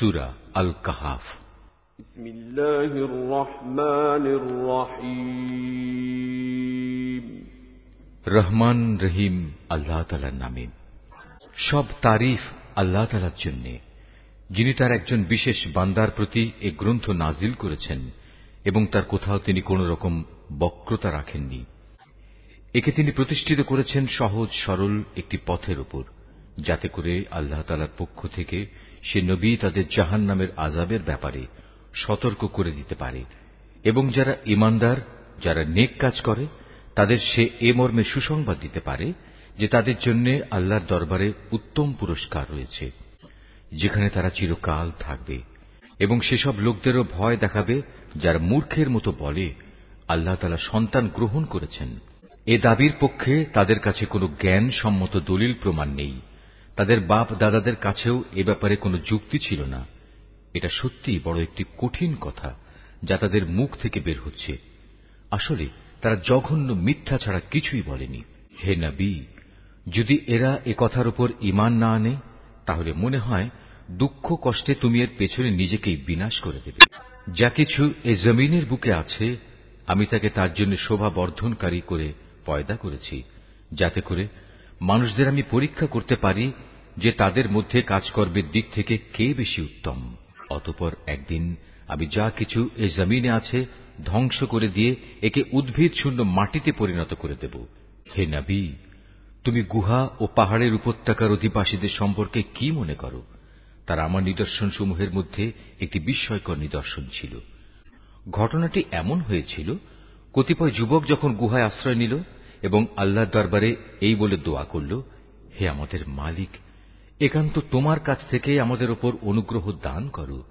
সুরা আল কাহাফ بسم الله الرحمن الرحيم রহমান রহিম আল্লাহ তালার নামে সব তারিফ আল্লাহ তালার জন্য যিনি তার একজন বিশেষ বান্দার প্রতি এ গ্রন্থ নাজিল করেছেন এবং তার কোথাও তিনি কোন রকম বক্রতা রাখেননি একে তিনি প্রতিষ্ঠিত করেছেন সহজ সরল একটি পথের উপর যাতে করে আল্লাহ তালার পক্ষ থেকে সে নবী তাদের জাহান নামের আজাবের ব্যাপারে সতর্ক করে দিতে পারে এবং যারা ইমানদার যারা নেক কাজ করে, তাদের সে এ মর্মে সুসংবাদ দিতে পারে যে তাদের জন্য আল্লাহর দরবারে উত্তম পুরস্কার রয়েছে, যেখানে তারা চিরকাল থাকবে এবং সেসব লোকদেরও ভয় দেখাবে যার মূর্খের মতো বলে আল্লাহ তালা সন্তান গ্রহণ করেছেন। এ দাবির পক্ষে তাদের কাছে কোনো জ্ঞান সম্মত দলিল প্রমাণ নেই। তাদের বাপ দাদাদের কাছেও এ ব্যাপারে কোনো যুক্তি ছিল না। এটা সত্যিই বড় একটি কঠিন কথা, যা তাদের মুখ থেকে বের হচ্ছে। আসলে, তারা জঘন্য মিথ্যা ছাড়া কিছুই বলেনি। হে নবী, যদি এরা এ কথার উপর ইমান না আনে, তাহলে মনে হয় দুঃখ কষ্টে তুমি এর পেছনে নিজেকেই বিনাশ করে দেবে। যা কিছু এ জমিনের বুকে আছে, আমি তাকে তার জন্য শোভা বর্ধনকারী করে পয়দা করেছি। যাতে করে মানুষদের আমি পরীক্ষা করতে পারি যে তাদের মধ্যে কাজকর্মের দিক থেকে কে বেশি উত্তম। অতপর একদিন আমি যা কিছু এ জমিনে আছে ধ্বংস করে দিয়ে একে উদ্ভিদ শূন্য মাটিতে পরিণত করে দেব। হে নবী, তুমি গুহা ও পাহাড়ের উপত্যকার অধিবাসীদের সম্পর্কে কি মনে করো? তারা আমার নিদর্শন সমূহের মধ্যে একটি বিস্ময়কর নিদর্শন ছিল। ঘটনাটি এমন হয়েছিল, কতিপয় যুবক যখন গুহায় আশ্রয় নিল এবং আল্লাহর দরবারে এই বলে দোয়া করল, হে আমাদের মালিক একান্ত তোমার কাছ থেকে আমাদের ওপর অনুগ্রহ দান করো।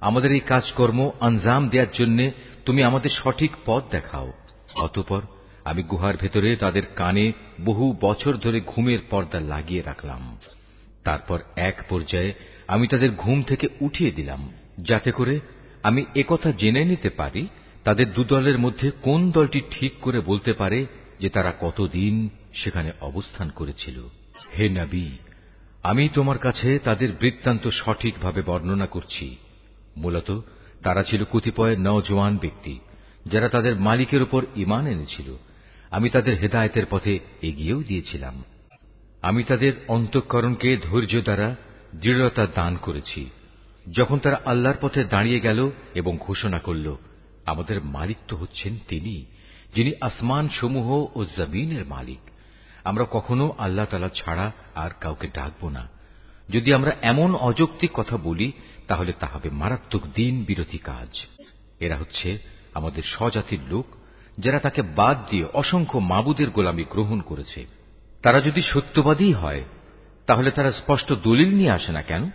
আমাদের এই কাজকর্ম আঞ্জাম দেওয়ার জন্য তুমি আমাদের সঠিক পথ দেখাও। অতপর আমি গুহার ভেতরে তাদের কানে বহু বছর ধরে ঘুমের পর্দা লাগিয়ে রাখলাম। তারপর এক পর্যায়ে আমি তাদের ঘুম থেকে উঠিয়ে দিলাম, যাতে করে আমি একথা জেনে নিতে পারি, তাদের দুদলের মধ্যে কোন দলটি ঠিক করে বলতে পারে যে তারা কতদিন সেখানে অবস্থান করেছিল। হে নবী আমি তোমার কাছে তাদের বৃত্তান্ত সঠিকভাবে বর্ণনা করছি। মূলত, তারা ছিল কতিপয় নজওয়ান ব্যক্তি, যারা তাদের মালিকের উপর ইমান এনেছিল। আমি তাদের হেদায়তের পথে এগিয়েও দিয়েছিলাম আমি তাদের অন্তঃকরণকে ধৈর্য দ্বারা দৃঢ়তা দান করেছি। যখন তারা আল্লাহর পথে দাঁড়িয়ে গেল এবং ঘোষণা করল, আমাদের মালিক তো হচ্ছেন তিনি, যিনি আসমান সমূহ ও জমিনের মালিক। আমরা কখনো আল্লাহ তালা ছাড়া আর কাউকে ডাকব না। যদি আমরা এমন অযৌক্তিক কথা বলি, তাহলে তা হবে মারাত্মক দিন বিরোধী কাজ। এরা হচ্ছে আমাদের স্বজাতির লোক, যারা তাকে বাদ দিয়ে অসংখ্য মাবুদের গোলামি গ্রহণ করেছে। তারা যদি সত্যবাদী হয়, তাহলে তারা স্পষ্ট দলিল নিয়ে আসে না কেন?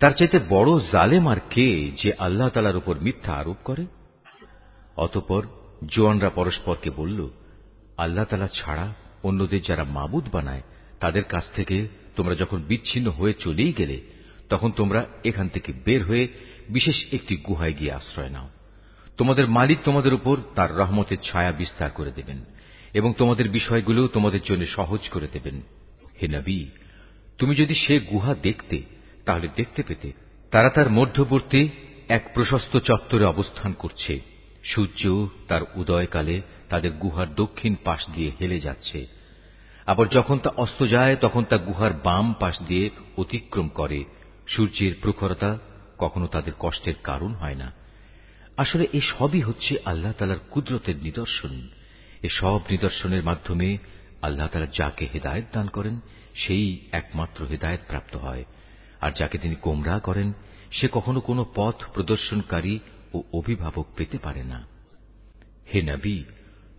তার চাইতে বড় জালেম আর কে যে আল্লাহ তালার উপর মিথ্যা আরোপ করে? অতপর জোয়ানরা পরস্পরকে বলল, আল্লাহ তালা ছাড়া অন্যদের যারা মাবুদ বানায়, তাদের কাছ থেকে তোমরা যখন বিচ্ছিন্ন হয়ে চলেই গেলে, তখন তোমরা এখান থেকে বের হয়ে বিশেষ একটি গুহায় গিয়ে আশ্রয় নাও। তোমাদের মালিক তোমাদের উপর তার রহমতের ছায়া বিস্তার করে দেবেন এবং তোমাদের বিষয়গুলো তোমাদের জন্য সহজ করে দেবেন। হে নবী, তুমি যদি সে গুহা দেখতে, তাহলে দেখতে পেতে তারা তার মধ্যবর্তী এক প্রশস্ত চত্বরে অবস্থান করছে। সূর্য তার উদয়কালে তাদের গুহার দক্ষিণ পাশ দিয়ে হেলে যাচ্ছে। আবার যখন তা অস্ত যায়, তখন তা গুহার বাম পাশ দিয়ে অতিক্রম করে। সূর্যের প্রখরতা কখনো তাদের কষ্টের কারণ হয় না। আসলে এ সবই হচ্ছে আল্লাহ তালার কুদরতের নিদর্শন। এ সব নিদর্শনের মাধ্যমে আল্লাহ তালা যাকে হেদায়ত দান করেন, সেই একমাত্র হেদায়ত প্রাপ্ত হয়। আর যাকে তিনি কোমরা করেন, সে কখনো কোনো পথ প্রদর্শনকারী ও অভিভাবক পেতে পারে না। হে নবী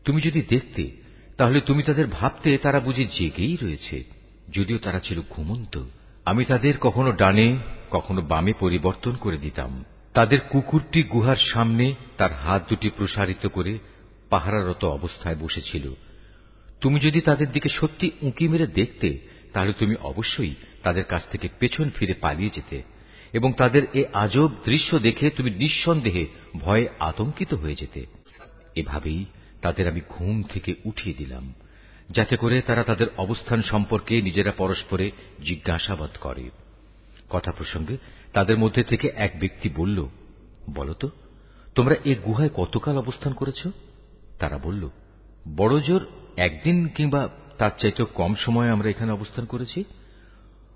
তুমি যদি দেখতে, তাহলে তুমি তাদের ভাবতে তারা বুঝি জেগেই রয়েছে, যদিও তারা ছিল ঘুমন্ত। আমি তাদের কখনো ডানে, কখনো বামে পরিবর্তন করে দিতাম। তাদের কুকুরটি গুহার সামনে, তার হাত দুটি প্রসারিত করে পাহারারত অবস্থায় বসেছিল। তুমি যদি তাদের দিকে সত্যি উঁকি মেরে দেখতে, তাহলে তুমি অবশ্যই তাদের কাছ থেকে পেছন ফিরে পালিয়ে যেতে, এবং তাদের এ আজব দৃশ্য দেখে তুমি নিঃসন্দেহে ভয়ে আতঙ্কিত হয়ে যেতে। এভাবেই তাদের আমি ঘুম থেকে উঠিয়ে দিলাম, যাতে করে তারা তাদের অবস্থান সম্পর্কে নিজেরা পরস্পরে জিজ্ঞাসাবাদ করে। কথা প্রসঙ্গে তাদের মধ্যে থেকে এক ব্যক্তি বলল বলতো তোমরা এ গুহায় কতকাল অবস্থান করেছ? তারা বলল, বড় জোর একদিন কিংবা তার চাইতেও কম সময় আমরা এখানে অবস্থান করেছি।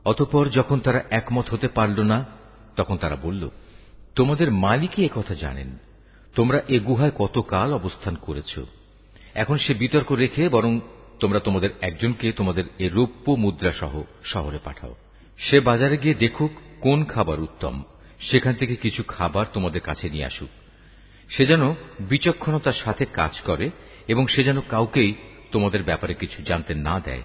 অতপর যখন তারা একমত হতে পারল না, তখন তারা বলল, তোমাদের মালিকই কথা জানেন। তোমরা এ গুহায় কতকাল অবস্থান করেছ? এখন সে বিতর্ক রেখে বরং তোমরা তোমাদের একজনকে তোমাদের এ রৌপ্য মুদ্রা সহ শহরে পাঠাও। সে বাজারে গিয়ে দেখুক কোন খাবার উত্তম। সেখান থেকে কিছু খাবার তোমাদের কাছে নিয়ে আসুক। সে যেন বিচক্ষণতার সাথে কাজ করে এবং সে যেন কাউকেই তোমাদের ব্যাপারে কিছু জানতে না দেয়।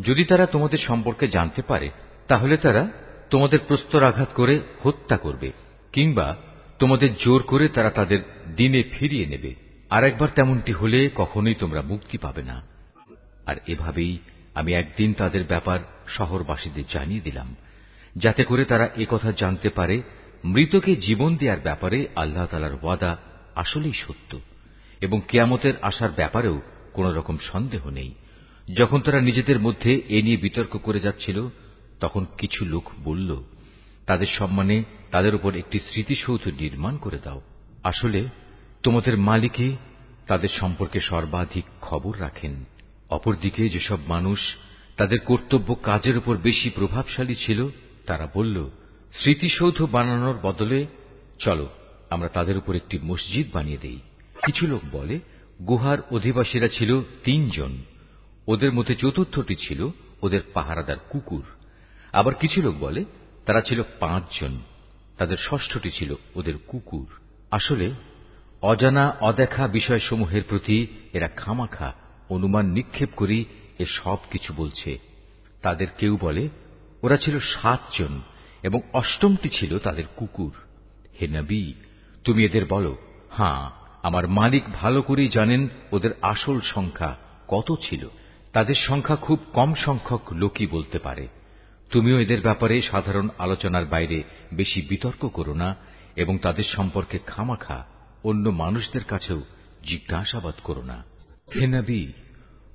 যদি তারা তোমাদের সম্পর্কে জানতে পারে, তাহলে তারা তোমাদের প্রস্তরাঘাত করে হত্যা করবে কিংবা তোমাদের জোর করে তারা তাদের দিনে ফিরিয়ে নেবে। আর একবার তেমনটি হলে কখনোই তোমরা মুক্তি পাবে না। আর এভাবেই আমি একদিন তাদের ব্যাপার শহরবাসীদের জানিয়ে দিলাম, যাতে করে তারা কথা জানতে পারে মৃতকে জীবন দেওয়ার ব্যাপারে আল্লাহ তালার ওয়াদা আসলেই সত্য এবং কেয়ামতের আসার ব্যাপারেও কোন রকম সন্দেহ নেই। যখন তারা নিজেদের মধ্যে এ নিয়ে বিতর্ক করে যাচ্ছিল, তখন কিছু লোক বলল, তাদের সম্মানে তাদের উপর একটি স্মৃতিসৌধ নির্মাণ করে দাও। আসলে তোমাদের মালিকই তাদের সম্পর্কে সর্বাধিক খবর রাখেন। অপরদিকে যেসব মানুষ তাদের কর্তব্য কাজের উপর বেশি প্রভাবশালী ছিল, তারা বলল, স্মৃতিসৌধ বানানোর বদলে চলো, আমরা তাদের উপর একটি মসজিদ বানিয়ে দেই। কিছু লোক বলে, গুহার অধিবাসীরা ছিল তিনজন। ওদের মধ্যে চতুর্থটি ছিল ওদের পাহারাদার কুকুর। আবার কিছু লোক বলে, তারা ছিল পাঁচজন। তাদের ষষ্ঠটি ছিল ওদের কুকুর। আসলে অজানা, অদেখা বিষয়সমূহের প্রতি এরা খামাখা, অনুমান নিক্ষেপ করি, এ সব কিছু বলছে। তাদের কেউ বলে, ওরা ছিল সাতজন এবং অষ্টমটি ছিল তাদের কুকুর। হে নবী, তুমি এদের বলো হ্যাঁ আমার মালিক ভালো করেই জানেন ওদের আসল সংখ্যা কত ছিল। তাদের সংখ্যা খুব কম সংখ্যক লোকই বলতে পারে। তুমিও এদের ব্যাপারে সাধারণ আলোচনার বাইরে বেশি বিতর্ক করো না এবং তাদের সম্পর্কে খামাখা অন্য মানুষদের কাছেও জিজ্ঞাসাবাদ করো না। হে নবী,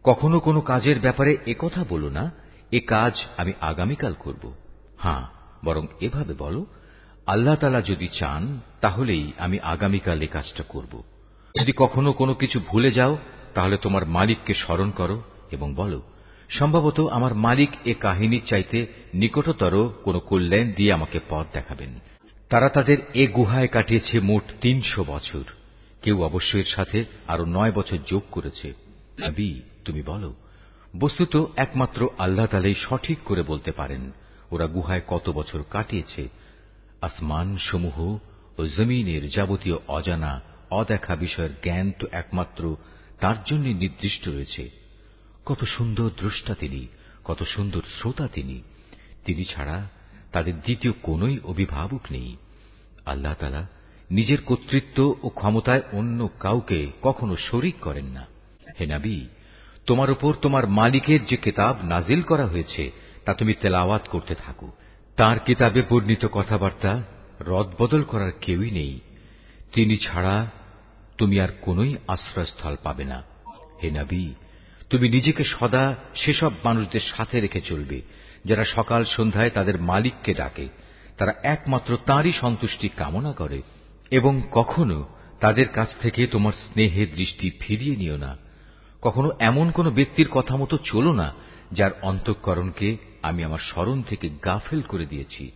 কখনো কোনো কাজের ব্যাপারে একথা বলো না, এ কাজ আমি আগামীকাল করব। হ্যাঁ বরং এভাবে বলো, আল্লাহ তালা যদি চান, তাহলেই আমি আগামীকাল এ কাজটা করব। যদি কখনো কোনো কিছু ভুলে যাও, তাহলে তোমার মালিককে স্মরণ করো এবং বলো, সম্ভবত আমার মালিক এ কাহিনীর চাইতে নিকটতর কোন কল্যাণ দিয়ে আমাকে পথ দেখাবেন। তারা তাদের এ গুহায় কাটিয়েছে মোট তিনশো বছর। কেউ অবশ্য এর সাথে আরও নয় বছর যোগ করেছে। তুমি বলো, বস্তুত একমাত্র আল্লাহ তালাই সঠিক করে বলতে পারেন, ওরা গুহায় কত বছর কাটিয়েছে। আসমান সমূহ ও জমিনের যাবতীয় অজানা, অদেখা বিষয়ের জ্ঞান তো একমাত্র তার জন্য নির্দিষ্ট রয়েছে। কত সুন্দর দ্রষ্টা তিনি, কত সুন্দর শ্রোতা তিনি। তিনি ছাড়া তাদের দ্বিতীয় কোন অভিভাবক নেই। আল্লাহ তালা নিজের কর্তৃত্ব ও ক্ষমতায় অন্য কাউকে কখনো শরিক করেন না। হে নাবি, তোমার উপর তোমার মালিকের যে কিতাব নাজিল করা হয়েছে, তা তুমি তেলাওয়াত করতে থাকো। তার কিতাবে বর্ণিত কথাবার্তা রদবদল করার কেউই নেই। তিনি ছাড়া তুমি আর কোনই আশ্রয়স্থল পাবে না। হে নবী, তুমি নিজেকে সদা সেসব মানুষদের সাথে রেখে চলবে। যারা সকাল সন্ধ্যায় তাদের মালিককে ডাকে, তারা একমাত্র তাঁরই সন্তুষ্টি কামনা করে, এবং কখনো তাদের কাছ থেকে তোমার স্নেহের দৃষ্টি ফিরিয়ে নিও না। কখনো এমন কোন ব্যক্তির কথা মতো চলো না, যার অন্তঃকরণকে আমি আমার স্মরণ থেকে গাফেল করে দিয়েছি।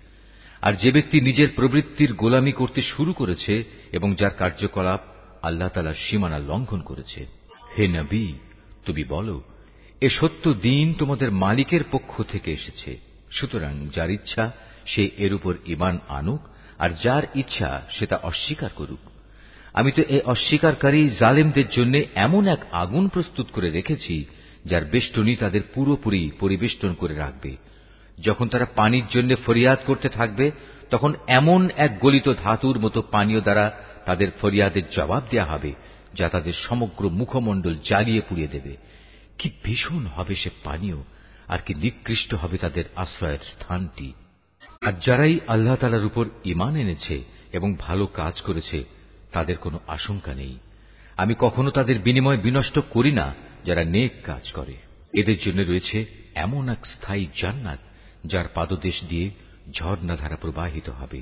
আর যে ব্যক্তি নিজের প্রবৃত্তির গোলামি করতে শুরু করেছে এবং যার কার্যকলাপ আল্লাহ তালার সীমানা লঙ্ঘন করেছে। হে নবী, তুমি বলো এ সত্য দিন তোমাদের মালিকের পক্ষ থেকে এসেছে। সুতরাং যার ইচ্ছা, সে এর উপর ইমান আনুক, আর যার ইচ্ছা, সে তা অস্বীকার করুক। আমি তো এ অস্বীকারী জালেমদের জন্য এমন এক আগুন প্রস্তুত করে রেখেছি, যার বেষ্টনী তাদের পুরোপুরি পরিবেষ্টন করে রাখবে। যখন তারা পানির জন্য ফরিয়াদ করতে থাকবে, তখন এমন এক গলিত ধাতুর মতো পানীয় দ্বারা তাদের ফরিয়াদের জবাব দেয়া হবে, যা তাদের সমগ্র মুখমণ্ডল জ্বালিয়ে পুড়িয়ে দেবে। কি ভীষণ হবে সে পানীয়, আর কি নিকৃষ্ট হবে তাদের আশ্রয়ের স্থানটি। আর যারাই আল্লাহ তালার উপর ইমান এনেছে এবং ভালো কাজ করেছে, তাদের কোনো আশঙ্কা নেই। আমি কখনো তাদের বিনিময় বিনষ্ট করি না, যারা নেক কাজ করে। এদের জন্য রয়েছে এমন এক স্থায়ী জান্নাত, যার পাদদেশ দিয়ে ঝর্ণাধারা প্রবাহিত হবে।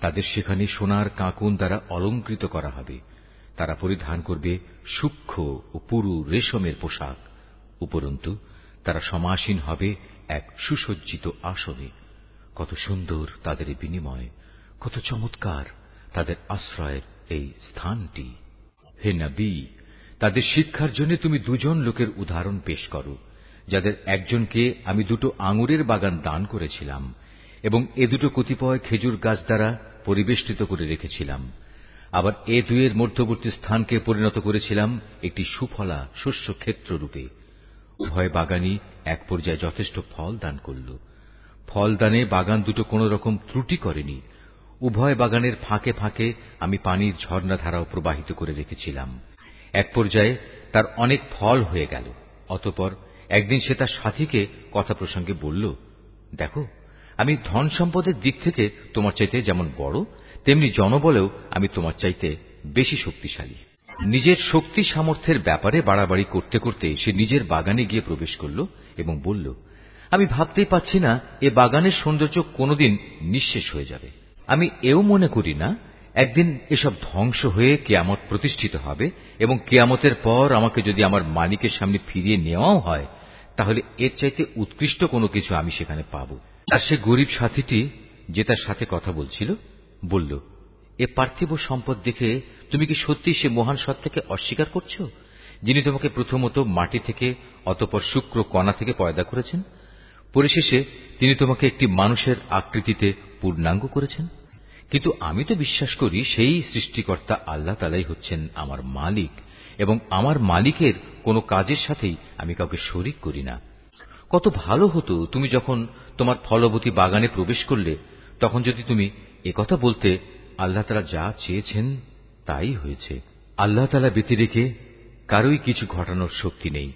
তাদের সেখানে সোনার কাঁকুন দ্বারা অলঙ্কৃত করা হবে। তারা পরিধান করবে সূক্ষ্ম ও পুরু রেশমের পোশাক। উপরন্তু তারা সমাসীন হবে এক সুসজ্জিত আসনে। কত সুন্দর তাদের বিনিময়, কত চমৎকার তাদের আশ্রয়ের এই স্থানটি। হে নবী, তাদের শিক্ষার জন্য তুমি দুজন লোকের উদাহরণ পেশ করো, যাদের একজনকে আমি দুটো আঙুরের বাগান দান করেছিলাম এবং এ দুটো কতিপয় খেজুর গাছ দ্বারা পরিবেষ্টিত করে রেখেছিলাম। আবার এ দুয়ের মধ্যবর্তী স্থানকে পরিণত করেছিলাম একটি সুফলা শস্য ক্ষেত্র রূপে। উভয় বাগানই এক পর্যায়ে যথেষ্ট ফল দান করল। ফলদানে বাগান দুটো কোন রকম ত্রুটি করেনি। উভয় বাগানের ফাঁকে ফাঁকে আমি পানির ঝর্ণাধারাও প্রবাহিত করে রেখেছিলাম। এক পর্যায়ে তার অনেক ফল হয়ে গেল। অতপর একদিন সে তার সাথীকে কথা প্রসঙ্গে বলল, দেখো, আমি ধন সম্পদের দিক থেকে তোমার চাইতে যেমন বড়, তেমনি জনবলেও আমি তোমার চাইতে বেশি শক্তিশালী। নিজের শক্তি সামর্থ্যের ব্যাপারে বাড়াবাড়ি করতে করতে সে নিজের বাগানে গিয়ে প্রবেশ করল এবং বলল, আমি ভাবতেই পাচ্ছি না, এ বাগানের সৌন্দর্য কোনোদিন নিঃশেষ হয়ে যাবে। আমি এও মনে করি না, একদিন এসব ধ্বংস হয়ে কেয়ামত প্রতিষ্ঠিত হবে এবং কেয়ামতের পর আমাকে যদি আমার মালিকের সামনে ফিরিয়ে নেওয়াও হয়, তাহলে এর চাইতে উৎকৃষ্ট কোনো কিছু আমি সেখানে পাব। আর সে গরিব সাথীটি যে তার সাথে কথা বলছিল, বলল এ পার্থিব সম্পদ দেখে তুমি কি সত্যি সে মহান সত্তাকে অস্বীকার করছ? যিনি তোমাকে প্রথমত মাটি থেকে, অতপর শুক্র কণা থেকে পয়দা করেছেন, পরিশেষে তিনি তোমাকে একটি মানুষের আকৃতিতে পূর্ণাঙ্গ করেছেন। কিন্তু আমি তো বিশ্বাস করি সেই সৃষ্টিকর্তা আল্লাহ তালাই হচ্ছেন আমার মালিক, এবং আমার মালিকের কোনো কাজের সাথেই আমি কাউকে শরিক করি না। কত ভালো হতো তুমি যখন তোমার ফলবতী বাগানে প্রবেশ করলে, তখন যদি তুমি একথা বলতে আল্লাহ তালা যা চেয়েছেন তাই হয়েছে। আল্লাহ তালা ব্যতিরেকে কারোই কিছু ঘটানোর শক্তি নেই।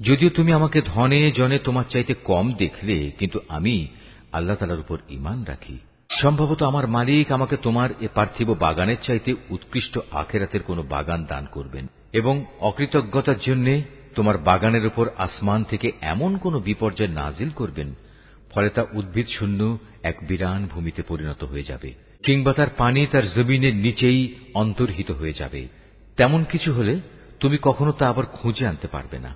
যদিও তুমি আমাকে ধনে, জনে তোমার চাইতে কম দেখলে, কিন্তু আমি আল্লাহ তালার উপর ইমান রাখি। সম্ভবত আমার মালিক আমাকে তোমার এ পার্থিব বাগানের চাইতে উৎকৃষ্ট আখেরাতের কোন বাগান দান করবেন এবং অকৃতজ্ঞতার জন্য তোমার বাগানের উপর আসমান থেকে এমন কোন বিপর্যয় নাজিল করবেন, ফলে তা উদ্ভিদ শূন্য এক বিরান ভূমিতে পরিণত হয়ে যাবে। কিংবা তার পানি তার জমিনের নিচেই অন্তর্হিত হয়ে যাবে। তেমন কিছু হলে তুমি কখনো তা আবার খুঁজে আনতে পারবে না।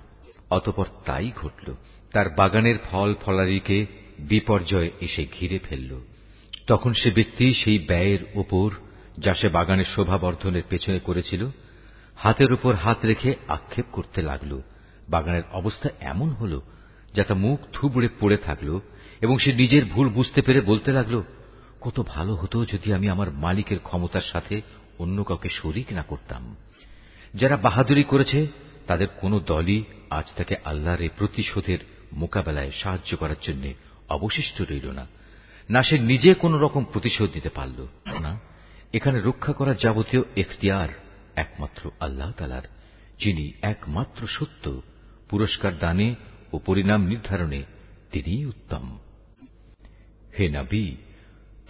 অতপর তাই ঘটল। তার বাগানের ফল ফলারিকে বিপর্যয় এসে ঘিরে ফেলল। তখন সে ব্যক্তি সেই ব্যয়ের ওপর, যা সে বাগানের শোভাবর্ধনের পেছনে করেছিল, হাতের উপর হাত রেখে আক্ষেপ করতে লাগল। বাগানের অবস্থা এমন হল যা তা মুখ থুবড়ে পড়ে থাকল এবং সে নিজের ভুল বুঝতে পেরে বলতে লাগল কত ভালো হতো যদি আমি আমার মালিকের ক্ষমতার সাথে অন্য কাউকে শরিক না করতাম। যারা বাহাদুরি করেছে, তাদের কোন দলই আজ তাকে আল্লাহর এই প্রতিশোধের মোকাবেলায় সাহায্য করার জন্য অবশিষ্ট রইল না। না, সে নিজে কোন রকম প্রতিশোধ দিতে পারল না। এখানে রক্ষা করার যাবতীয় এখতিয়ার একমাত্র আল্লাহ তালার যিনি একমাত্র সত্য। পুরস্কার দানে ও পরিণাম নির্ধারণে তিনিই উত্তম। হে নবী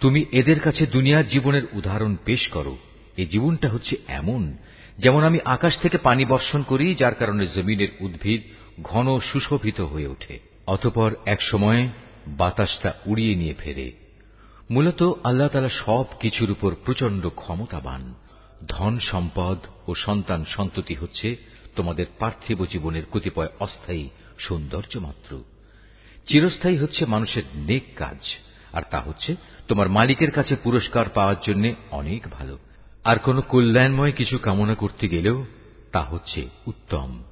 তুমি এদের কাছে দুনিয়ার জীবনের উদাহরণ পেশ করো। এই জীবনটা হচ্ছে এমন, যেমন আমি আকাশ থেকে পানি বর্ষণ করি, যার কারণে জমিনের উদ্ভিদ ঘন সুশোভিত হয়ে ওঠে। অতপর এক সময় বাতাসটা উড়িয়ে নিয়ে ফেরে। মূলত আল্লাহ তালা সব কিছুর উপর প্রচণ্ড ক্ষমতাবান। ধন সম্পদ ও সন্তান সন্ততি হচ্ছে তোমাদের পার্থিব জীবনের কতিপয় অস্থায়ী সৌন্দর্য মাত্র। চিরস্থায়ী হচ্ছে মানুষের নেক কাজ। আর তা হচ্ছে, তোমার মালিকের কাছে পুরস্কার পাওয়ার জন্য অনেক ভালো। আর কোন কল্যাণময় কিছু কামনা করতে গেলেও তা হচ্ছে উত্তম।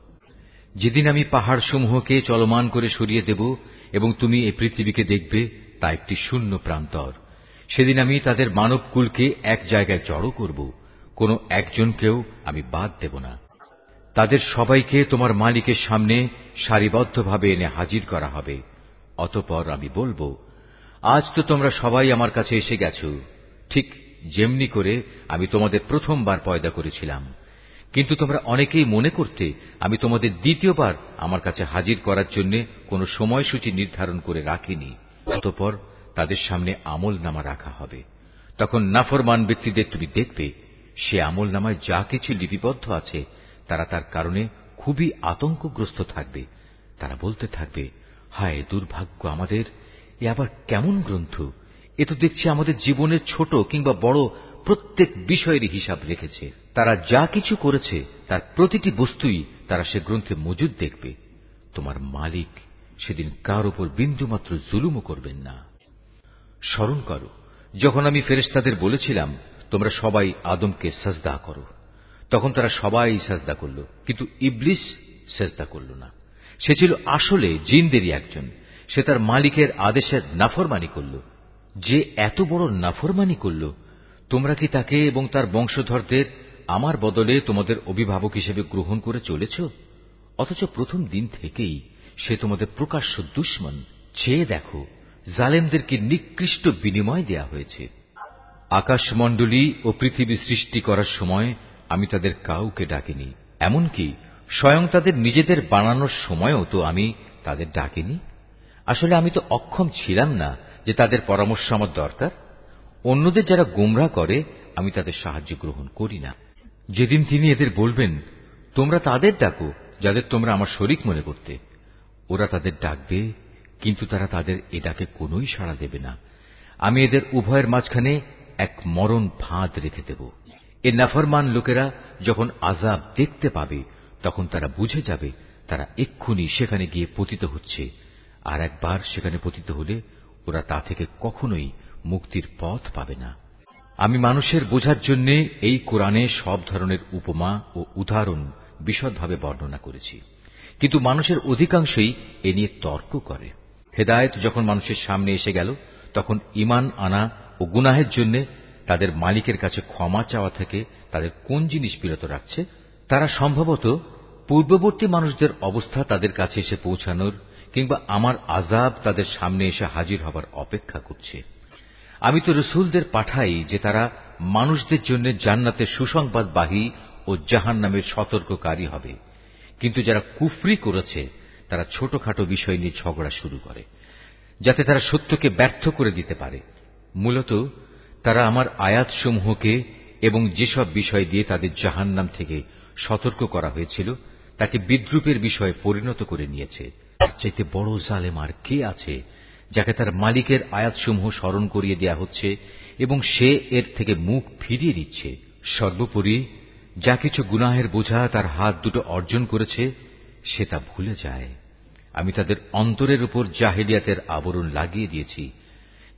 যেদিন আমি পাহাড় সমূহকে চলমান করে সরিয়ে দেব এবং তুমি এই পৃথিবীকে দেখবে, তা একটি শূন্য প্রান্তর। সেদিন আমি তাদের মানবকুলকে এক জায়গায় জড়ো করব, কোন একজনকেও আমি বাদ দেব না। তাদের সবাইকে তোমার মালিকের সামনে সারিবদ্ধভাবে এনে হাজির করা হবে। অতপর আমি বলব আজ তো তোমরা সবাই আমার কাছে এসে গেছ। ঠিক যেমনি করে আমি তোমাদের প্রথমবার পয়দা করেছিলাম। কিন্তু তোমরা অনেকেই মনে করতে আমি তোমাদের দ্বিতীয়বার আমার কাছে হাজির করার জন্য কোন সময়সূচি নির্ধারণ করে রাখিনি। অতপর তাদের সামনে আমল নামা রাখা হবে। তখন নাফরমান ব্যক্তিদের তুমি দেখবে, সে আমল নামায় যা কিছু লিপিবদ্ধ আছে, তারা তার কারণে খুবই আতঙ্কগ্রস্ত থাকবে। তারা বলতে থাকবে, হায়, দুর্ভাগ্য আমাদের এ আবার কেমন গ্রন্থ? এ তো দেখছি আমাদের জীবনের ছোট কিংবা বড় প্রত্যেক বিষয়ের হিসাব রেখেছে। তারা যা কিছু করেছে, তার প্রতিটি বস্তুই তারা সে গ্রন্থে মজুদ দেখবে। তোমার মালিক সেদিন কার উপর বিন্দুমাত্র জুলুমও করবেন না। স্মরণ করো, যখন আমি ফেরেস্তাদের বলেছিলাম, তোমরা সবাই আদমকে সাজদা করো। তখন তারা সবাই সাজদা করল, কিন্তু ইবলিস সেজদা করল না। সে ছিল আসলে জিনদেরই একজন। সে তার মালিকের আদেশের নাফরমানি করল। যে এত বড় নাফরমানি করল, তোমরা কি তাকে এবং তার বংশধরদের আমার বদলে তোমাদের অভিভাবক হিসেবে গ্রহণ করে চলেছ? অথচ প্রথম দিন থেকেই সে তোমাদের প্রকাশ্য দুশ্মন। চেয়ে দেখো জালেমদেরকে নিকৃষ্ট বিনিময় দেয়া হয়েছে। আকাশমণ্ডলী ও পৃথিবী সৃষ্টি করার সময় আমি তাদের কাউকে ডাকিনি। এমনকি স্বয়ং তাদের নিজেদের বানানোর সময়ও তো আমি তাদের ডাকিনি। আসলে আমি তো অক্ষম ছিলাম না যে তাদের পরামর্শ আমার দরকার। অন্যদের যারা গোমরা করে, আমি তাদের সাহায্য গ্রহণ করি না। যেদিন তিনি এদের বলবেন, তোমরা তাদের ডাকো, যাদের তোমরা আমার শরিক মনে করতে। ওরা তাদের ডাকবে, কিন্তু তারা তাদের এ ডাকে কোনই সাড়া দেবে না। আমি এদের উভয়ের মাঝখানে এক মরণ ফাঁদ রেখে দেব। এ নাফরমান লোকেরা যখন আজাব দেখতে পাবে, তখন তারা বুঝে যাবে, তারা এক্ষুনি সেখানে গিয়ে পতিত হচ্ছে। আর একবার সেখানে পতিত হলে ওরা তা থেকে কখনোই মুক্তির পথ পাবে না। আমি মানুষের বোঝার জন্য এই কোরআনে সব ধরনের উপমা ও উদাহরণ বিশদভাবে বর্ণনা করেছি। কিন্তু মানুষের অধিকাংশই এ নিয়ে তর্ক করে। হেদায়ত যখন মানুষের সামনে এসে গেল, তখন ইমান আনা ও গুনাহের জন্য তাদের মালিকের কাছে ক্ষমা চাওয়া থেকে তাদের কোন জিনিস বিরত রাখছে, তারা সম্ভবত পূর্ববর্তী মানুষদের অবস্থা তাদের কাছে এসে পৌঁছানোর কিংবা আমার আজাব তাদের সামনে এসে হাজির হবার অপেক্ষা করছে। আমি তো রসুলদের পাঠাই যে তারা মানুষদের জন্য জান্নাতের সুসংবাদবাহী ও জাহান নামের সতর্ককারী হবে। কিন্তু যারা কুফরি করেছে, তারা ছোটখাটো বিষয় নিয়ে ঝগড়া শুরু করে, যাতে তারা সত্যকে ব্যর্থ করে দিতে পারে। মূলত তারা আমার আয়াতসমূহকে এবং যেসব বিষয় দিয়ে তাদের জাহান্নাম থেকে সতর্ক করা হয়েছিল, তাকে বিদ্রুপের বিষয়ে পরিণত করে নিয়েছে। চাইতে বড় জালেম আর কে আছে, যাকে তার মালিকের আয়াতসমূহ স্মরণ করিয়ে দেয়া হচ্ছে এবং সে এর থেকে মুখ ফিরিয়ে দিচ্ছে। সর্বোপরি, যা কিছু গুনাহের বোঝা তার হাত দুটো অর্জন করেছে, সে তা ভুলে যায়। আমি তাদের অন্তরের উপর জাহেলিয়াতের আবরণ লাগিয়ে দিয়েছি,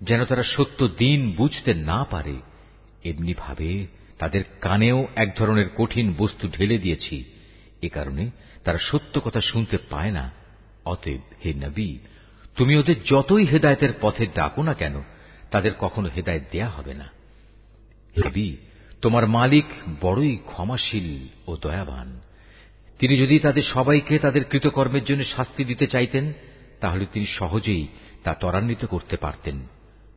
যেন তারা সত্য দিন বুঝতে না পারে। এমনি ভাবে তাদের কানেও এক ধরনের কঠিন বস্তু ঢেলে দিয়েছি, এ কারণে তারা সত্য কথা শুনতে পায় না। অতএব হে নবী, তুমি ওদের যতই হেদায়তের পথে ডাকো না কেন, তাদের কখনো হেদায়ত দেয়া হবে না। হেবি তোমার মালিক বড়ই ক্ষমাশীল ও দয়াবান। তিনি যদি তাদের সবাইকে তাদের কৃতকর্মের জন্য শাস্তি দিতে চাইতেন, তাহলে তিনি সহজেই তা ত্বরান্বিত করতে পারতেন।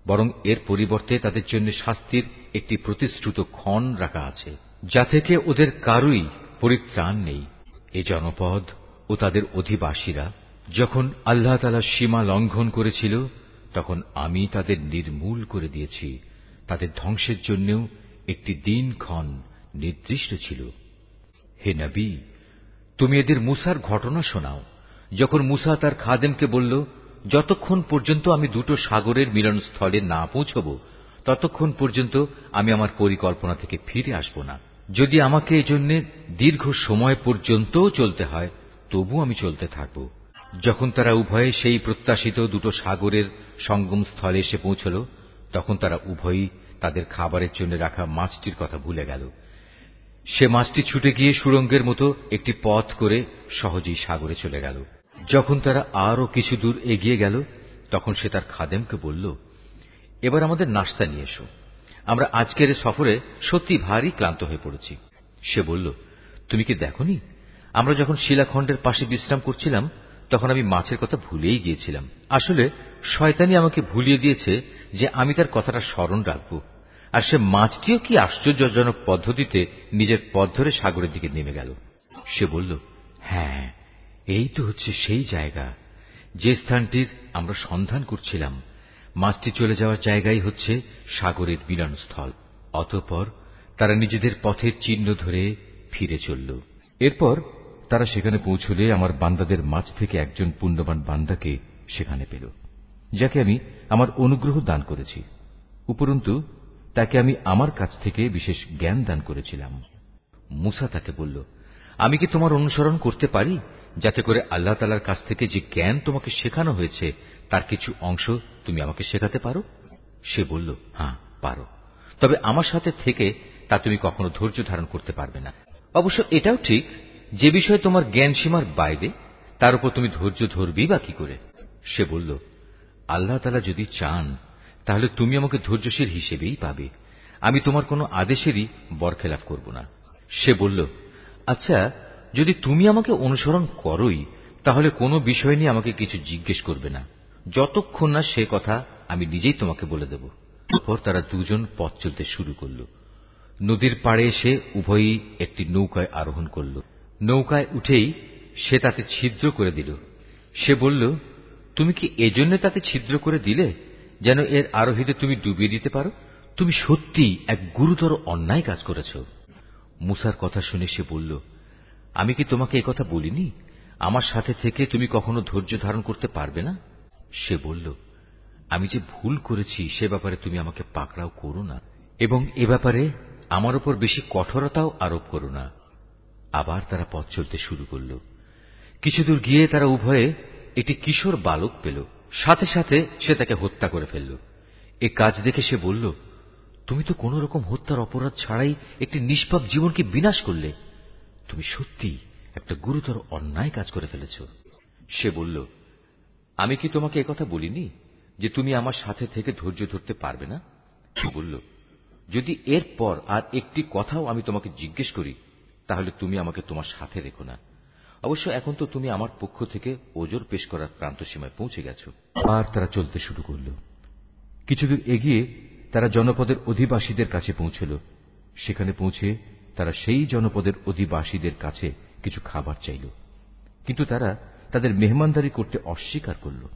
বরং এর পরিবর্তে তাদের জন্য শাস্তির একটি প্রতিশ্রুত ক্ষণ রাখা আছে, যা থেকে ওদের কারুই পরিত্রাণ নেই। এ জনপদ ও তাদের অধিবাসীরা যখন আল্লাহ তালা সীমা লঙ্ঘন করেছিল, তখন আমি তাদের নির্মূল করে দিয়েছি। তাদের ধ্বংসের জন্যও একটি দিনক্ষণ নির্দিষ্ট ছিল। হে নবী, তুমি এদের মুসার ঘটনা শোনাও। যখন মুসা তার খাদেমকে বলল, যতক্ষণ পর্যন্ত আমি দুটো সাগরের মিলনস্থলে না পৌঁছব, ততক্ষণ পর্যন্ত আমি আমার পরিকল্পনা থেকে ফিরে আসব না। যদি আমাকে এজন্য দীর্ঘ সময় পর্যন্ত চলতে হয় তবু আমি চলতে থাকব। যখন তারা উভয়ে সেই প্রত্যাশিত দুটো সাগরের সঙ্গম স্থলে এসে পৌঁছল, তখন তারা উভয়ই তাদের খাবারের জন্য রাখা মাছটির কথা ভুলে গেল। সে মাছটি ছুটে গিয়ে সুরঙ্গের মতো একটি পথ করে সহজেই সাগরে চলে গেল। যখন তারা আরও কিছু দূর এগিয়ে গেল, তখন সে তার খাদেমকে বলল, এবার আমাদের নাস্তা নিয়ে এসো। আমরা আজকের সফরে সত্যি ভারী ক্লান্ত হয়ে পড়েছি। সে বলল, তুমি কি দেখনি? আমরা যখন শিলাখণ্ডের পাশে বিশ্রাম করছিলাম তখন আমি মাছের কথা ভুলেই গিয়েছিলাম। আসলে শয়তানি আমাকে ভুলিয়ে দিয়েছে যে আমি তার কথাটা স্মরণ রাখব। আর সে মাছটিও কি আশ্চর্যজনক পদ্ধতিতে নিজের পথ ধরে সাগরের দিকে নেমে গেল। সে বলল হ্যাঁ এই তো হচ্ছে সেই জায়গা। যে স্থানটির আমরা সন্ধান করছিলাম, মাছটি চলে যাওয়ার জায়গাই হচ্ছে সাগরের মিলনস্থল। অতঃপর তারা নিজেদের পথের চিহ্ন ধরে ফিরে চলল। এরপর তারা সেখানে পৌঁছলে আমার বান্দাদের মাঝ থেকে একজন পুণ্যবান বান্দাকে সেখানে পেল, যাকে আমি আমার অনুগ্রহ দান করেছি। উপরন্তু, তাকে আমি আমার কাছ থেকে বিশেষ জ্ঞান দান করেছিলাম। মুসা তাকে বলল, আমি কি তোমার অনুসরণ করতে পারি, যাতে করে আল্লাহ তালার কাছ থেকে যে জ্ঞান তোমাকে শেখানো হয়েছে, তার কিছু অংশ তুমি আমাকে শেখাতে পারো? সে বলল হ্যাঁ পারো। তবে আমার সাথে থেকে তা তুমি কখনো ধৈর্য ধারণ করতে পারবে না। অবশ্য এটাও ঠিক যে বিষয়ে তোমার জ্ঞান সীমার বাইরে, তার উপর তুমি ধৈর্য ধরবি বা কি করে? সে বলল, আল্লাহ তালা যদি চান, তাহলে তুমি আমাকে ধৈর্যশীল হিসেবেই পাবে। আমি তোমার কোনো আদেশেরই বরখেলাফ করব না। সে বলল আচ্ছা যদি তুমি আমাকে অনুসরণ করোই, তাহলে কোনো বিষয় নিয়ে আমাকে কিছু জিজ্ঞেস করবে না। যতক্ষণ না সে কথা আমি নিজেই তোমাকে বলে দেব। তারপর তারা দুজন পথ চলতে শুরু করল। নদীর পাড়ে এসে উভয়ই একটি নৌকায় আরোহণ করল। নৌকায় উঠেই সে তাতে ছিদ্র করে দিল। সে বলল, তুমি কি এজন্য তাতে ছিদ্র করে দিলে, যেন এর আরোহীদের তুমি ডুবিয়ে দিতে পারো? তুমি সত্যি এক গুরুতর অন্যায় কাজ করেছ। মুসার কথা শুনে সে বলল, আমি কি তোমাকে কথা বলিনি? আমার সাথে থেকে তুমি কখনো ধৈর্য ধারণ করতে পারবে না? সে বলল, আমি যে ভুল করেছি, সে ব্যাপারে তুমি আমাকে পাকড়াও করো না, এবং এ ব্যাপারে আমার ওপর বেশি কঠোরতাও আরোপ করো না। আবার তারা পথ চলতে শুরু করল। কিছুদূর গিয়ে তারা উভয়ে একটি কিশোর বালক পেল। সাথে সাথে সে তাকে হত্যা করে ফেলল। এ কাজ দেখে সে বলল, তুমি তো কোন রকম হত্যার অপরাধ ছাড়াই একটি নিষ্পাপ জীবনকে বিনাশ করলে। তুমি সত্যি একটা গুরুতর অন্যায় কাজ করে ফেলেছ। সে বলল, আমি কি তোমাকে কথা বলিনি যে তুমি আমার সাথে থেকে ধৈর্য ধরতে পারবে না? বলল, যদি এর পর আর একটি কথাও আমি তোমাকে জিজ্ঞেস করি তাহলে তুমি আমাকে তোমার সাথে রেখো না। অবশ্য এখন তো তুমি আমার পক্ষ থেকে ওজোর পেশ করার প্রান্ত সীমায় পৌঁছে গেছ। আর তারা চলতে শুরু করল। কিছুদূর এগিয়ে তারা জনপদের অধিবাসীদের কাছে পৌঁছল। সেখানে পৌঁছে তারা সেই জনপদের অধিবাসীদের কাছে কিছু খাবার চাইল। কিন্তু তারা তাদের মেহমানদারি করতে অস্বীকার করল।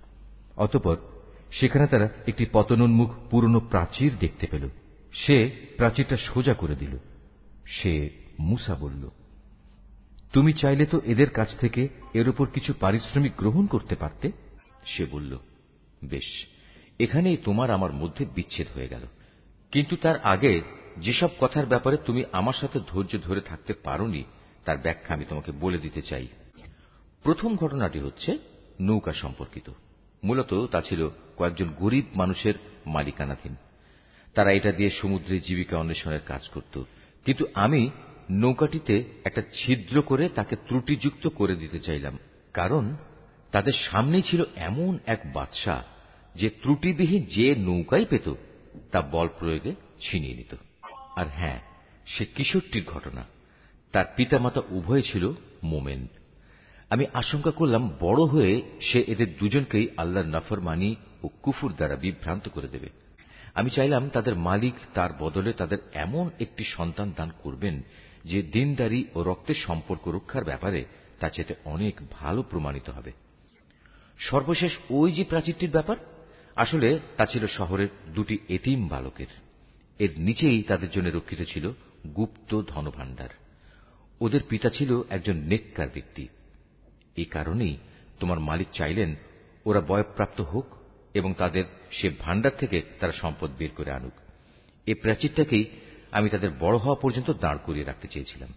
অতপর সেখানে তারা একটি পতনোন্মুখ পুরনো প্রাচীর দেখতে পেল। সে প্রাচীরটা সোজা করে দিল। সে মুসা বলল, তুমি চাইলে তো এদের কাছ থেকে এর উপর কিছু পারিশ্রমিক গ্রহণ করতে পারতে? সে বলল, বেশ, এখানেই তোমার আমার মধ্যে বিচ্ছেদ হয়ে গেল। কিন্তু তার আগে যেসব কথার ব্যাপারে তুমি আমার সাথে ধৈর্য ধরে থাকতে পারোনি, তার ব্যাখ্যা আমি তোমাকে বলে দিতে চাই। প্রথম ঘটনাটি হচ্ছে নৌকা সম্পর্কিত। মূলত তা ছিল কয়েকজন গরিব মানুষের মালিকানাধীন। তারা এটা দিয়ে সমুদ্রে জীবিকা অন্বেষণের কাজ করত। কিন্তু আমি নৌকাটিতে একটা ছিদ্র করে তাকে ত্রুটিযুক্ত করে দিতে চাইলাম, কারণ তাদের সামনেই ছিল এমন এক বাদশাহ যে ত্রুটিবিহীন যে নৌকাই পেত, তা বল প্রয়োগে ছিনিয়ে নিত। আর হ্যাঁ সে কিশোরটির ঘটনা। তার পিতামাতা উভয় ছিল মোমেন। আমি আশঙ্কা করলাম, বড় হয়ে সে এদের দুজনকেই আল্লাহর নফরমানি ও কুফুর দ্বারা বিভ্রান্ত করে দেবে। আমি চাইলাম তাদের মালিক তার বদলে তাদের এমন একটি সন্তান দান করবেন যে দিনদারি ও রক্তের সম্পর্ক রক্ষার ব্যাপারে তা চেতে অনেক ভালো প্রমাণিত হবে। সর্বশেষ ওই যে প্রাচীরটির ব্যাপার, আসলে তা ছিল শহরের দুটি এতিম বালকের। এর নিচেই তাদের জন্য রক্ষিত ছিল গুপ্ত ধনভাণ্ডার। ওদের পিতা ছিল একজন নেককার ব্যক্তি। এই কারণেই তোমার মালিক চাইলেন ওরা বয়প্রাপ্ত হোক এবং তাদের সে ভাণ্ডার থেকে তারা সম্পদ বের করে আনুক। এই প্রাচীরটাকেই আমি তাদের বড় হওয়া পর্যন্ত দাঁড় করিয়ে রাখতে চেয়েছিলাম।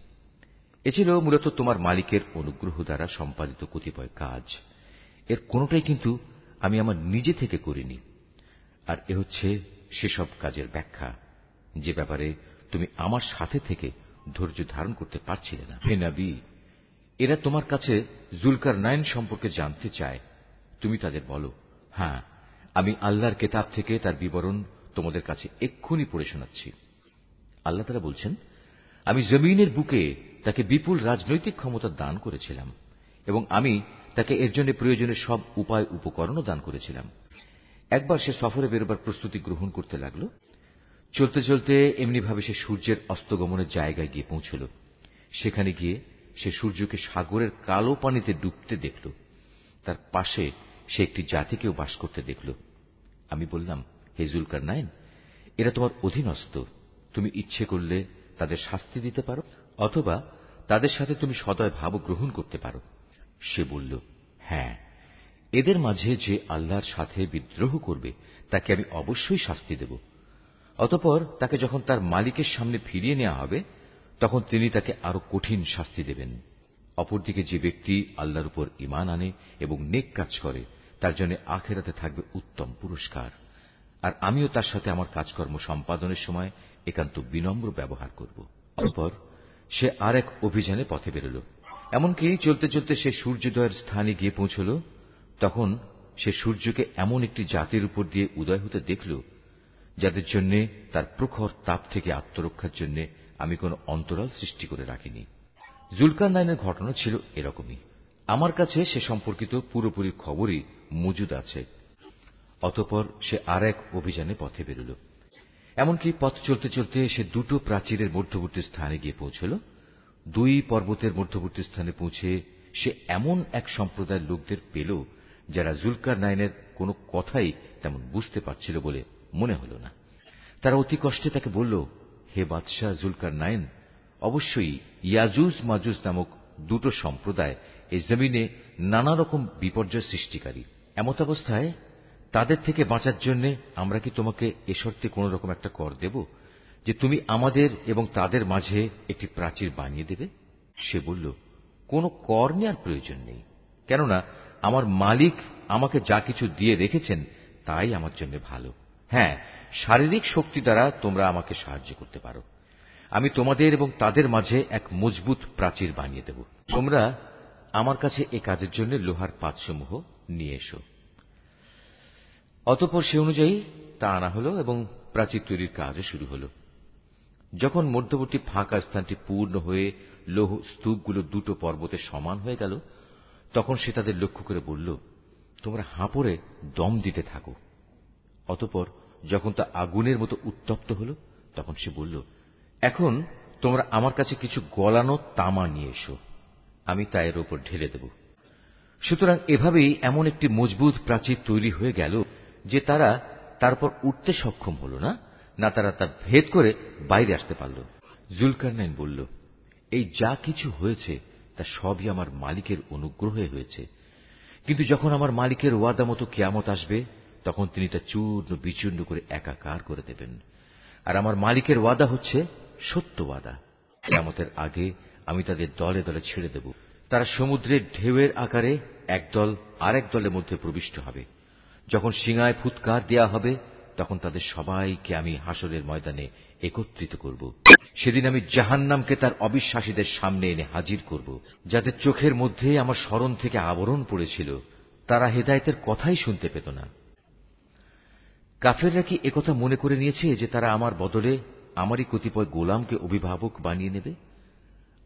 এ ছিল মূলত তোমার মালিকের অনুগ্রহ দ্বারা সম্পাদিত কতিপয় কাজ। এর কোনটাই কিন্তু আমি আমার নিজে থেকে করিনি। আর এ হচ্ছে সেসব কাজের ব্যাখ্যা, যে ব্যাপারে তুমি আমার সাথে থেকে ধৈর্য ধারণ করতে পারছিলে না। হে নাবি, এরা তোমার কাছে জুলকার নাইন সম্পর্কে জানতে চায়। তুমি তাদের বলো হ্যাঁ আমি আল্লাহর কেতাব থেকে তার বিবরণ তোমাদের কাছে এক্ষুনি পড়ে শোনাচ্ছি। আল্লাহ তারা বলছেন, আমি জমিনের বুকে তাকে বিপুল রাজনৈতিক ক্ষমতা দান করেছিলাম এবং আমি তাকে এর জন্য প্রয়োজনীয় সব উপায় উপকরণও দান করেছিলাম। একবার সে সফরে বেরোবার প্রস্তুতি গ্রহণ করতে লাগল। চলতে চলতে এমনিভাবে সে সূর্যের অস্তগমনের জায়গায় গিয়ে পৌঁছল। সেখানে গিয়ে সে সূর্যকে সাগরের কালো পানিতে ডুবতে দেখল। তার পাশে সে একটি জাতিকেও বাস করতে দেখল। আমি বললাম হেজুলকার নাইন এরা তোমার অধীনস্থ। তুমি ইচ্ছে করলে তাদের শাস্তি দিতে পারো, অথবা তাদের সাথে তুমি সদয় ভাব গ্রহণ করতে পারো। সে বলল হ্যাঁ এদের মাঝে যে আল্লাহর সাথে বিদ্রোহ করবে, তাকে আমি অবশ্যই শাস্তি দেব। অতপর তাকে যখন তার মালিকের সামনে ফিরিয়ে নেওয়া হবে, তখন তিনি তাকে আরও কঠিন শাস্তি দেবেন। অপরদিকে যে ব্যক্তি আল্লাহর উপর ইমান আনে এবং নেক কাজ করে, তার জন্য আখেরাতে থাকবে উত্তম পুরস্কার। আর আমিও তার সাথে আমার কাজকর্ম সম্পাদনের সময় একান্ত বিনম্র ব্যবহার করব। অতপর সে আর এক অভিযানে পথে বেরোল। এমনকি চলতে চলতে সে সূর্যোদয়ের স্থানে গিয়ে পৌঁছল। তখন সে সূর্যকে এমন একটি জাতির উপর দিয়ে উদয় হতে দেখল, যাদের জন্য তার প্রখর তাপ থেকে আত্মরক্ষার জন্য আমি কোন অন্তরাল সৃষ্টি করে রাখিনি। জুলকার নাইনের ঘটনা ছিল এরকমই। আমার কাছে সে সম্পর্কিত পুরোপুরি খবরই মজুদ আছে। অতপর সে আর এক অভিযানে পথে বেরোল। এমনকি পথ চলতে চলতে সে দুটো প্রাচীরের মধ্যবর্তী স্থানে গিয়ে পৌঁছল। দুই পর্বতের মধ্যবর্তী স্থানে পৌঁছে সে এমন এক সম্প্রদায়ের লোকদের পেল যারা জুলকার নাইনের কোনো কথাই তেমন বুঝতে পারছিল বলে মনে হল না। তারা অতি কষ্টে তাকে বলল, হে বাদশাহ জুলকার নাইন অবশ্যই ইয়াজুজ মাজুজ নামক দুটো সম্প্রদায় এই জমিনে নানা রকম বিপর্যয় সৃষ্টিকারী। এমতাবস্থায় তাদের থেকে বাঁচার জন্য আমরা কি তোমাকে এ শর্তে কোন রকম একটা কর দেব, যে তুমি আমাদের এবং তাদের মাঝে একটি প্রাচীর বানিয়ে দেবে? সে বলল, কোনো কর নেওয়ার প্রয়োজন নেই, কেননা আমার মালিক আমাকে যা কিছু দিয়ে রেখেছেন তাই আমার জন্য ভালো। হ্যাঁ শারীরিক শক্তি দ্বারা তোমরা আমাকে সাহায্য করতে পারো। আমি তোমাদের এবং তাদের মাঝে এক মজবুত প্রাচীর বানিয়ে দেব। তোমরা আমার কাছে এ কাজের জন্য লোহার পাতসমূহ নিয়ে এসো। অতপর সে অনুযায়ী তা আনা হল এবং প্রাচীর তৈরির কাজও শুরু হল। যখন মধ্যবর্তী ফাঁকা স্থানটি পূর্ণ হয়ে লৌহ স্তূপগুলো দুটো পর্বতে সমান হয়ে গেল, তখন সে তাদের লক্ষ্য করে বলল, তোমরা হাঁপড়ে দম দিতে থাকো। অতপর যখন তা আগুনের মতো উত্তপ্ত হল, তখন সে বলল, এখন তোমরা আমার কাছে কিছু গলানো তামা নিয়ে এসো, আমি তা এর ওপর ঢেলে দেব। সুতরাং এভাবেই এমন একটি মজবুত প্রাচীর তৈরি হয়ে গেল যে তারা তারপর উঠতে সক্ষম হল না না তারা তা ভেদ করে বাইরে আসতে পারল। জুলকারনাইন বলল, এই যা কিছু হয়েছে, তা সবই আমার মালিকের অনুগ্রহে হয়েছে। কিন্তু যখন আমার মালিকের ওয়াদা মতো কেয়ামত আসবে, তখন তিনি তা চূর্ণ বিচূর্ণ করে একাকার করে দেবেন। আর আমার মালিকের ওয়াদা হচ্ছে সত্য ওয়াদা। কেয়ামতের আগে আমি তাদের দলে দলে ছেড়ে দেব। তারা সমুদ্রের ঢেউয়ের আকারে একদল আরেক দলের মধ্যে প্রবিষ্ট হবে। যখন সিঙায় ফুৎকার দেয়া হবে, তখন তাদের সবাইকে আমি হাসরের ময়দানে একত্রিত করব। সেদিন আমি জাহান্নামকে তার অবিশ্বাসীদের সামনে এনে হাজির করব। যাদের চোখের মধ্যে আমার স্মরণ থেকে আবরণ পড়েছিল, তারা হেদায়তের কথাই শুনতে পেত না। কাফেররা কি একথা মনে করে নিয়েছে যে তারা আমার বদলে আমারই কতিপয় গোলামকে অভিভাবক বানিয়ে নেবে?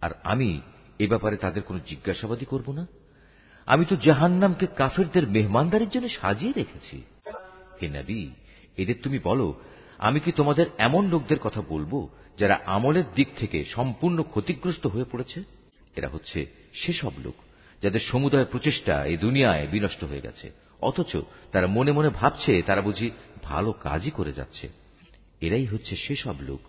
আর আমি এ ব্যাপারে তাদের কোনো জিজ্ঞাসাবাদই করব না? আমি তো জাহান্নামকে কাফেরদের মেহমানদারির জন্য সাজিয়ে রেখেছি। হে নবী, এদের তুমি বলো, আমি কি তোমাদের এমন লোকদের কথা বলব যারা আমলের দিক থেকে সম্পূর্ণ ক্ষতিগ্রস্ত হয়ে পড়েছে? এরা হচ্ছে সেসব লোক যাদের সমুদায় প্রচেষ্টা এই দুনিয়ায় বিনষ্ট হয়ে গেছে। অথচ তারা মনে মনে ভাবছে, তারা বুঝি ভালো কাজই করে যাচ্ছে। এরাই হচ্ছে সেসব লোক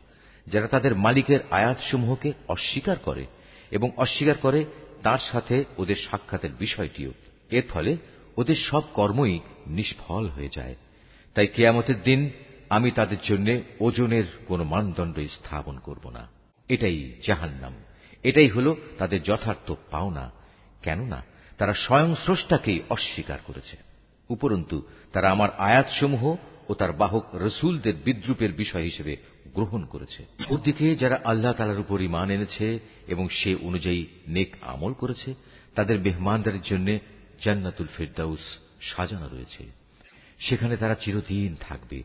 যারা তাদের মালিকের আয়াতসমূহকে অস্বীকার করে এবং অস্বীকার করে তার সাথে ওদের সাক্ষাতের বিষয়টিও। এর ফলে ওদের সব কর্মই নিষ্ফল হয়ে যায়। তাই কেয়ামতের দিন আমি তাদের জন্য ওজনের কোন মানদণ্ড স্থাপন করব না। এটাই জাহান্নাম। এটাই হল তাদের যথার্থ পাওনা। কেননা তারা স্বয়ং স্রষ্টাকেই অস্বীকার করেছে। উপরন্তু তারা আমার আয়াতসমূহ ও তার বাহক রসুলদের বিদ্রুপের বিষয় হিসেবে গ্রহণ করেছে। ওদিকে যারা আল্লাহ তালার উপর ইমান এনেছে এবং সে অনুযায়ী নেক আমল করেছে, তাদের মেহমানদারের জন্য জান্নাতুল ফেরদাউস সাজানো রয়েছে। সেখানে তারা চিরদিন থাকবে।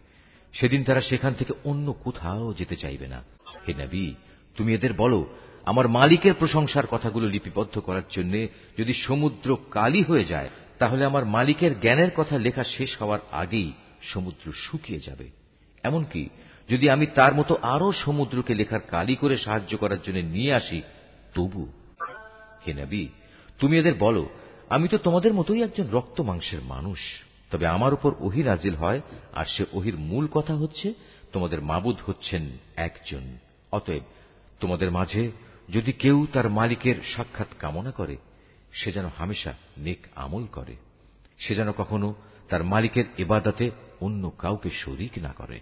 সেদিন তারা সেখান থেকে অন্য কোথাও যেতে চাইবে না। হে নবী, তুমি এদের বলো, আমার মালিকের প্রশংসার কথাগুলো লিপিবদ্ধ করার জন্য যদি সমুদ্র কালি হয়ে যায়, তাহলে আমার মালিকের জ্ঞানের কথা লেখা শেষ হওয়ার আগেই সমুদ্র শুকিয়ে যাবে। এমনকি যদি আমি তার মতো আরও সমুদ্রকে লেখার কালি করে সাহায্য করার জন্য নিয়ে আসি, তবু, হে নবী, তুমি এদের বলো, আমি তো তোমাদের মতোই একজন রক্ত মাংসের মানুষ। তবে আমার উপর ওহি নাজিল হয়, আর সে ওহির মূল কথা হচ্ছে, তোমাদের মাবুদ হচ্ছেন একজন। অতএব, তোমাদের মাঝে যদি কেউ তার মালিকের সাক্ষাৎ কামনা করে, সে যেন হামেশা নেক আমল করে। সে যেন কখনো তার মালিকের এবাদাতে অন্য কাউকে শরিক না করে।